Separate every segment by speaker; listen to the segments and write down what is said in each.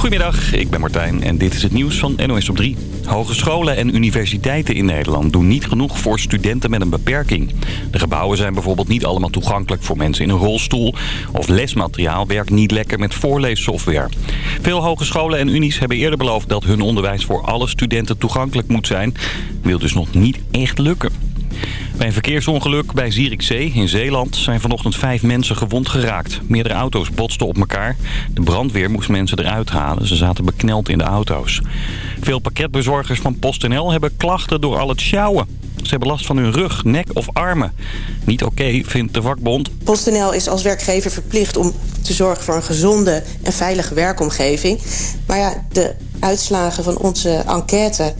Speaker 1: Goedemiddag, ik ben Martijn en dit is het nieuws van NOS op 3. Hogescholen en universiteiten in Nederland doen niet genoeg voor studenten met een beperking. De gebouwen zijn bijvoorbeeld niet allemaal toegankelijk voor mensen in een rolstoel... of lesmateriaal werkt niet lekker met voorleessoftware. Veel hogescholen en unies hebben eerder beloofd dat hun onderwijs voor alle studenten toegankelijk moet zijn. Wil dus nog niet echt lukken. Bij een verkeersongeluk bij Zierikzee in Zeeland zijn vanochtend vijf mensen gewond geraakt. Meerdere auto's botsten op elkaar. De brandweer moest mensen eruit halen. Ze zaten bekneld in de auto's. Veel pakketbezorgers van PostNL hebben klachten door al het sjouwen. Ze hebben last van hun rug, nek of armen. Niet oké, vindt de vakbond.
Speaker 2: PostNL is als werkgever verplicht om te zorgen voor een gezonde en veilige werkomgeving. Maar ja, de uitslagen van onze enquête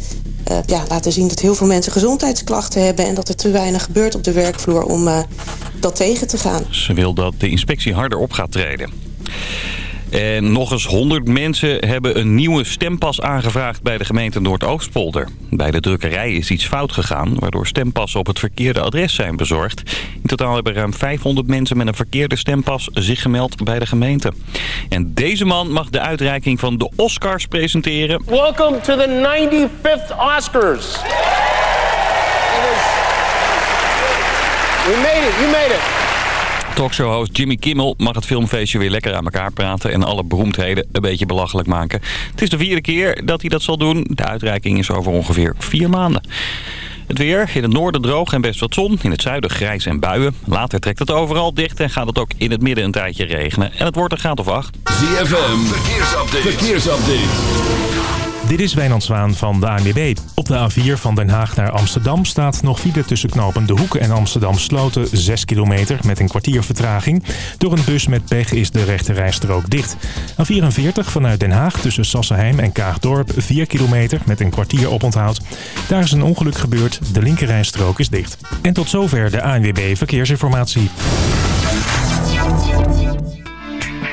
Speaker 2: uh, ja, laten zien dat heel veel mensen gezondheidsklachten hebben... en dat er te weinig gebeurt op de werkvloer om uh, dat tegen te gaan.
Speaker 1: Ze wil dat de inspectie harder op gaat treden. En nog eens 100 mensen hebben een nieuwe stempas aangevraagd bij de gemeente Noordoostpolder. Bij de drukkerij is iets fout gegaan, waardoor stempassen op het verkeerde adres zijn bezorgd. In totaal hebben ruim 500 mensen met een verkeerde stempas zich gemeld bij de gemeente. En deze man mag de uitreiking van de Oscars presenteren.
Speaker 3: Welcome to the 95th Oscars. We made it, you made it.
Speaker 1: Talkshow-host Jimmy Kimmel mag het filmfeestje weer lekker aan elkaar praten... en alle beroemdheden een beetje belachelijk maken. Het is de vierde keer dat hij dat zal doen. De uitreiking is over ongeveer vier maanden. Het weer, in het noorden droog en best wat zon. In het zuiden grijs en buien. Later trekt het overal dicht en gaat het ook in het midden een tijdje regenen. En het wordt een graad of acht.
Speaker 4: ZFM, verkeersupdate. verkeersupdate.
Speaker 5: Dit is Wijnand Zwaan van de ANWB. Op de A4 van Den Haag naar Amsterdam staat nog file tussen knopen De Hoek en Amsterdam Sloten 6 kilometer met een kwartier vertraging. Door een bus met pech is de rechte rijstrook dicht. A44 vanuit Den Haag tussen Sassenheim en Kaagdorp 4 kilometer met een kwartier oponthoud. Daar is een ongeluk gebeurd, de linkerrijstrook is dicht. En tot zover de ANWB Verkeersinformatie.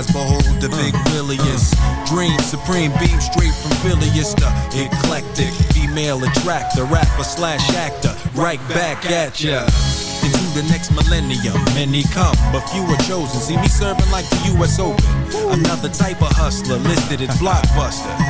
Speaker 6: Eyes, behold the big williest. Dream supreme, beam straight from Phileas the eclectic. Female attractor, rapper slash actor, right back at ya. Into the next millennium, many come, but few are chosen. See me serving like the U.S. Open. Another type of hustler listed as blockbuster.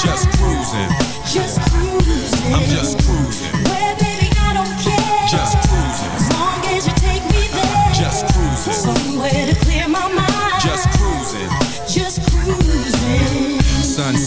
Speaker 6: Just cruising,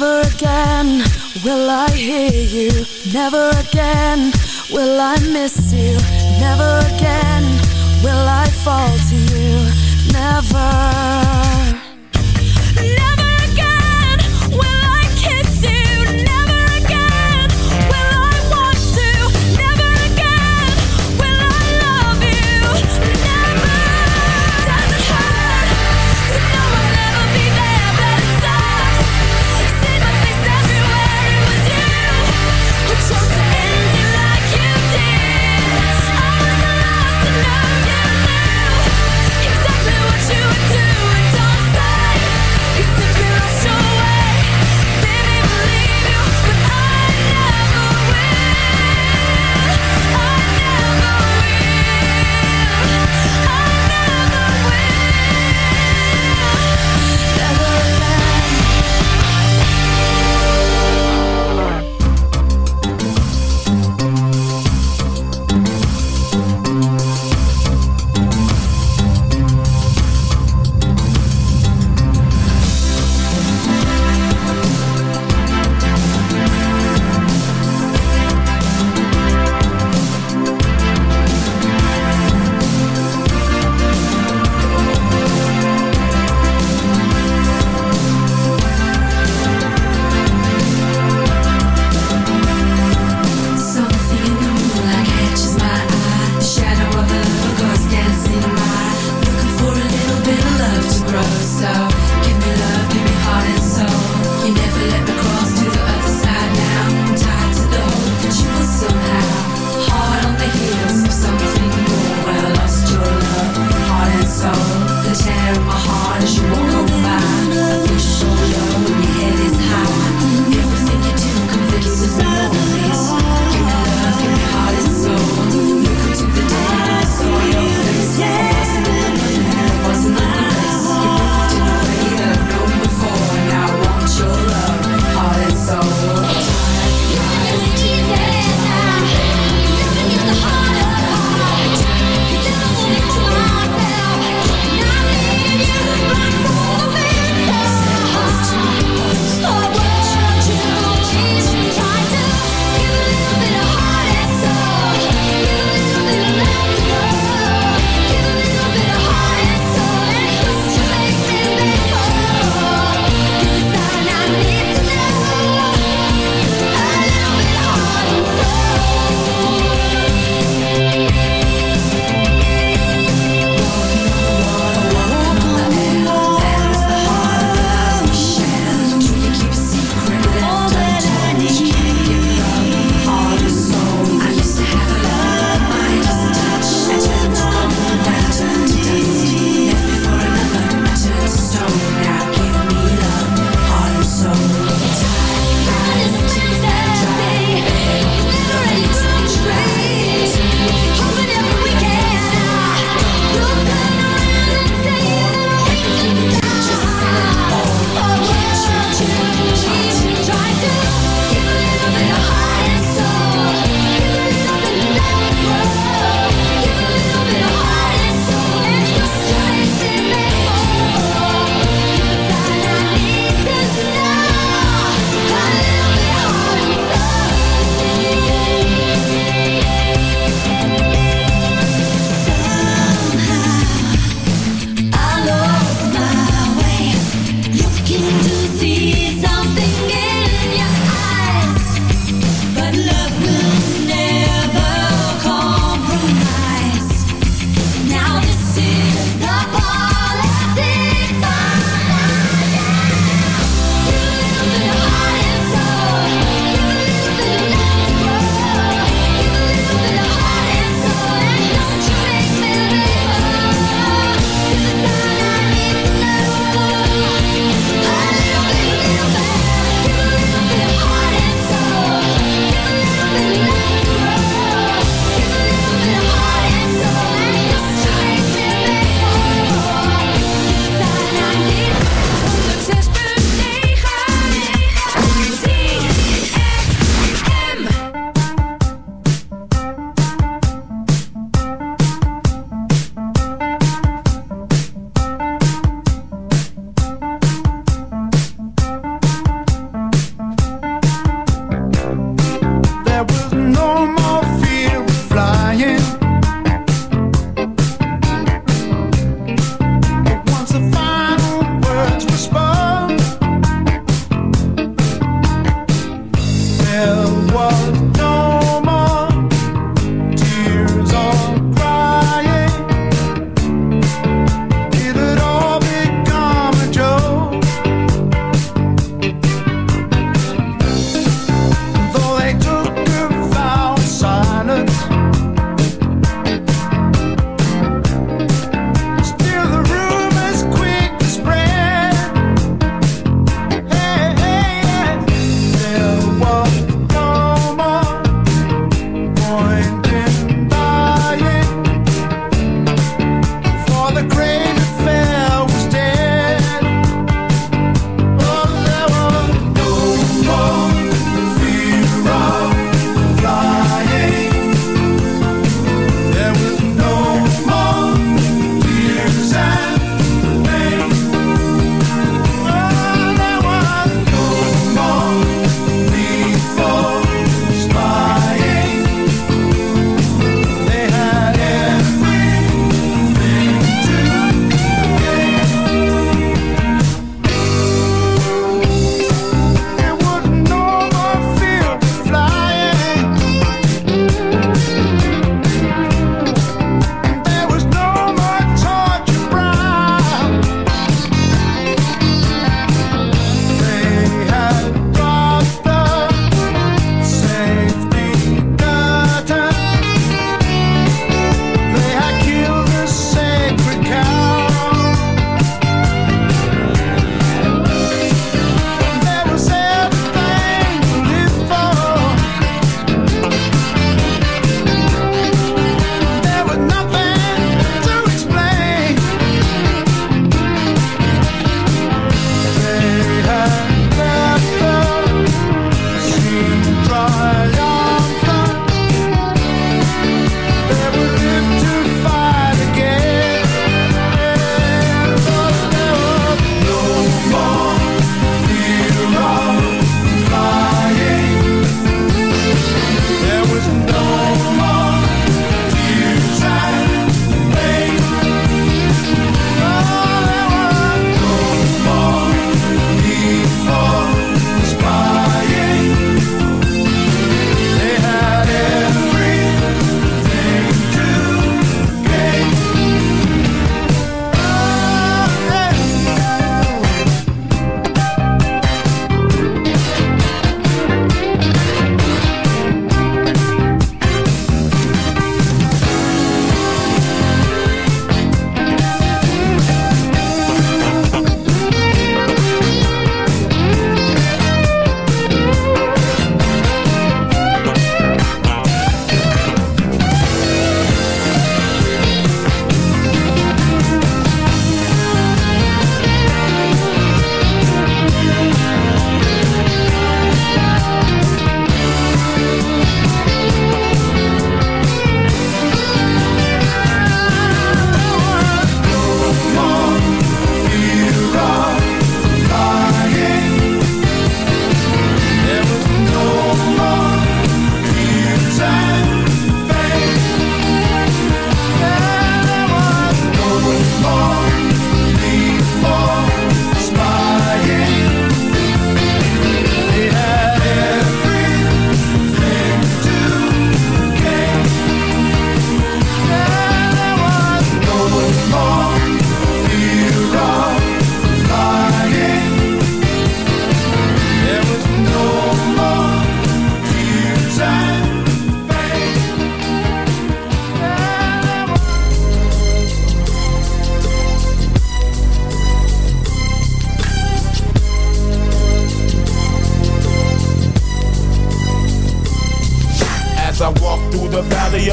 Speaker 7: Never again will I hear you. Never again will I miss you. Never again will I fall to you. Never.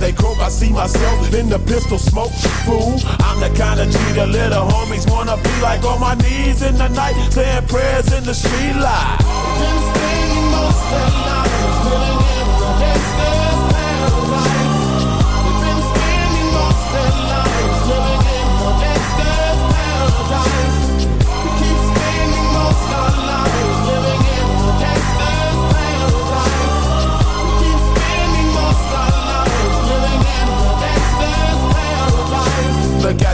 Speaker 8: They croak, I see myself in the pistol smoke. Fool, I'm the kind of G the little homies wanna be like on my knees in the night, saying prayers in the street light. Been spending most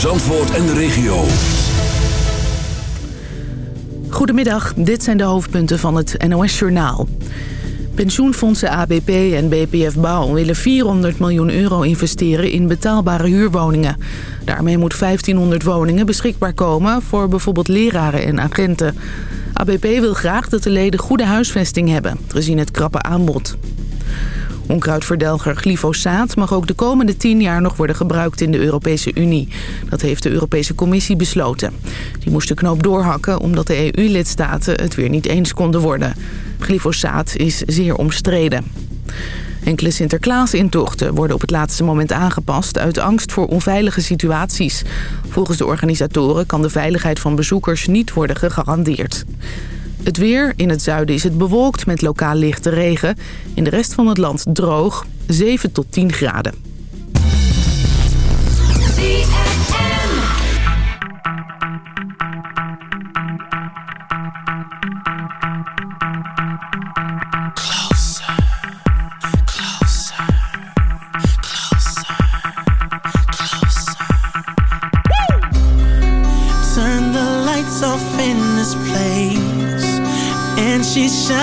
Speaker 4: Zandvoort en de regio.
Speaker 9: Goedemiddag, dit zijn de hoofdpunten van het NOS-journaal. Pensioenfondsen ABP en BPF Bouw willen 400 miljoen euro investeren in betaalbare huurwoningen. Daarmee moet 1500 woningen beschikbaar komen voor bijvoorbeeld leraren en agenten. ABP wil graag dat de leden goede huisvesting hebben, gezien het krappe aanbod. Onkruidverdelger glyfosaat mag ook de komende 10 jaar nog worden gebruikt in de Europese Unie. Dat heeft de Europese Commissie besloten. Die moest de knoop doorhakken omdat de EU-lidstaten het weer niet eens konden worden. Glyfosaat is zeer omstreden. Enkele Sinterklaas-intochten worden op het laatste moment aangepast... uit angst voor onveilige situaties. Volgens de organisatoren kan de veiligheid van bezoekers niet worden gegarandeerd. Het weer. In het zuiden is het bewolkt met lokaal lichte regen. In de rest van het land droog. 7 tot 10 graden.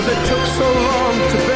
Speaker 10: Cause it took so long to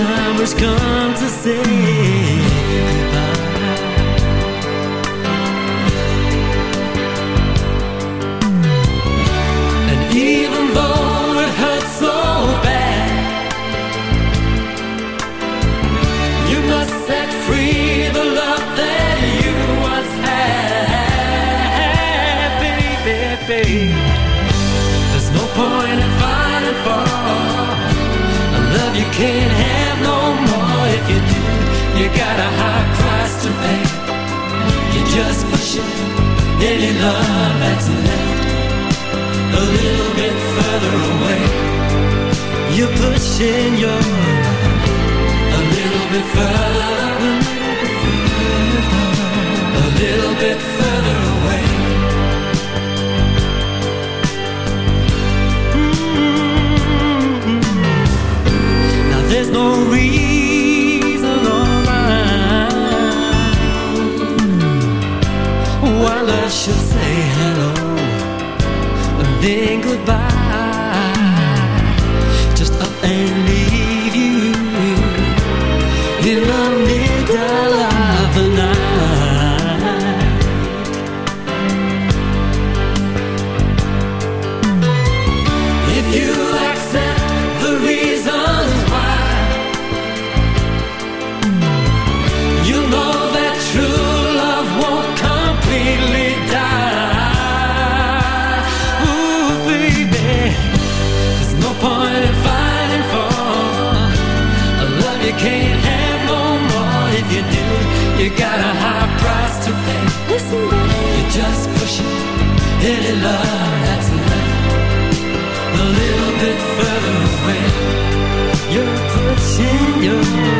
Speaker 11: Has come to say goodbye. And even though it hurts so bad, you must set free the love that you once had, baby, baby. There's no point in fighting for a love you can't have you got a high price to pay. You just push it, any love that's left a little bit further away. You're pushing your a little bit further, a little bit further away. Mm-hmm. Now there's no reason should say hello and then goodbye. Any love that's left a little bit further away. You're pushing your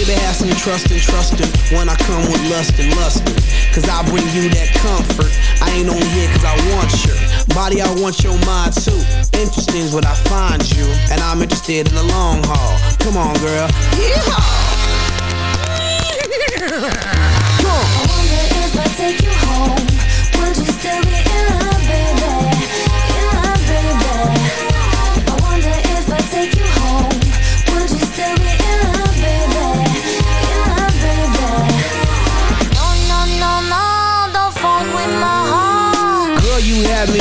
Speaker 12: Baby, have some trust and trust him when I come with lust and lustin'. Cause I bring you that comfort. I ain't on here cause I want your body, I want your mind too. Interesting is what I find you, and I'm interested in the long haul. Come on, girl. Yeehaw!